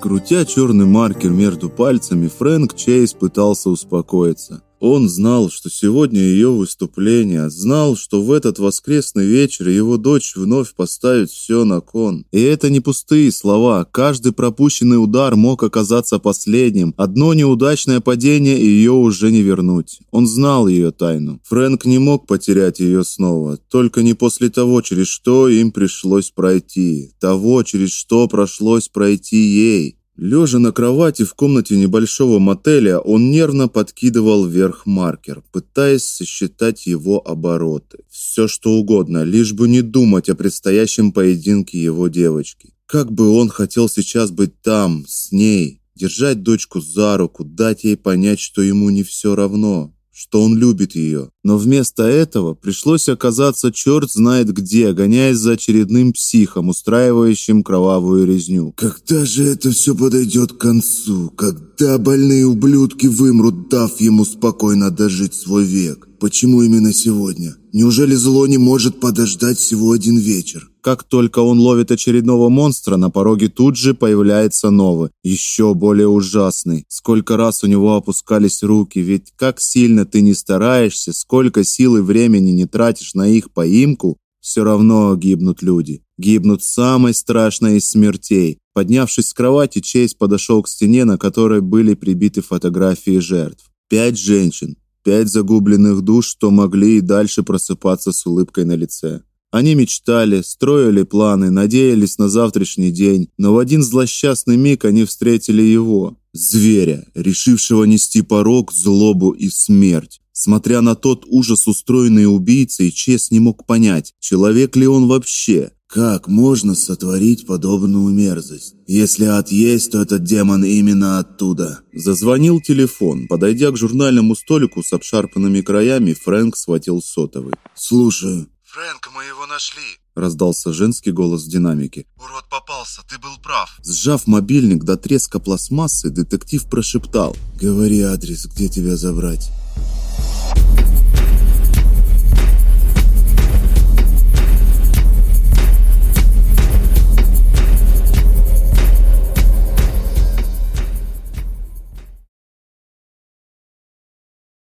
Крутя черный маркер между пальцами, Фрэнк Чейз пытался успокоиться. Он знал, что сегодня ее выступление, знал, что в этот воскресный вечер его дочь вновь поставит все на кон. И это не пустые слова. Каждый пропущенный удар мог оказаться последним. Одно неудачное падение, и ее уже не вернуть. Он знал ее тайну. Фрэнк не мог потерять ее снова, только не после того, через что им пришлось пройти. Того, через что пришлось пройти ей. Лежа на кровати в комнате небольшого мотеля, он нервно подкидывал вверх маркер, пытаясь сосчитать его обороты. Все что угодно, лишь бы не думать о предстоящем поединке его девочки. Как бы он хотел сейчас быть там, с ней, держать дочку за руку, дать ей понять, что ему не все равно что он любит ее. Но вместо этого пришлось оказаться черт знает где, гоняясь за очередным психом, устраивающим кровавую резню. Когда же это все подойдет к концу? Когда больные ублюдки вымрут, дав ему спокойно дожить свой век? Почему именно сегодня? Неужели зло не может подождать всего один вечер? Как только он ловит очередного монстра, на пороге тут же появляется новый, еще более ужасный. Сколько раз у него опускались руки, ведь как сильно ты не стараешься, сколько сил и времени не тратишь на их поимку, все равно гибнут люди. Гибнут самой страшной из смертей. Поднявшись с кровати, Чейз подошел к стене, на которой были прибиты фотографии жертв. Пять женщин, пять загубленных душ, что могли и дальше просыпаться с улыбкой на лице. Они мечтали, строили планы, надеялись на завтрашний день, но в один злосчастный миг они встретили его, зверя, решившего нести порок, злобу и смерть. Смотря на тот ужас, устроенный убийцей, Чес не мог понять, человек ли он вообще. Как можно сотворить подобную мерзость? Если ад есть, то этот демон именно оттуда. Зазвонил телефон. Подойдя к журнальному столику с обшарпанными краями, Фрэнк схватил сотовый. Слушаю. Фрэнк, мы его нашли. Раздался женский голос в динамике. Урод попался, ты был прав. Сжав мобильник до треска пластмассы, детектив прошептал: "Говори адрес, где тебя забрать".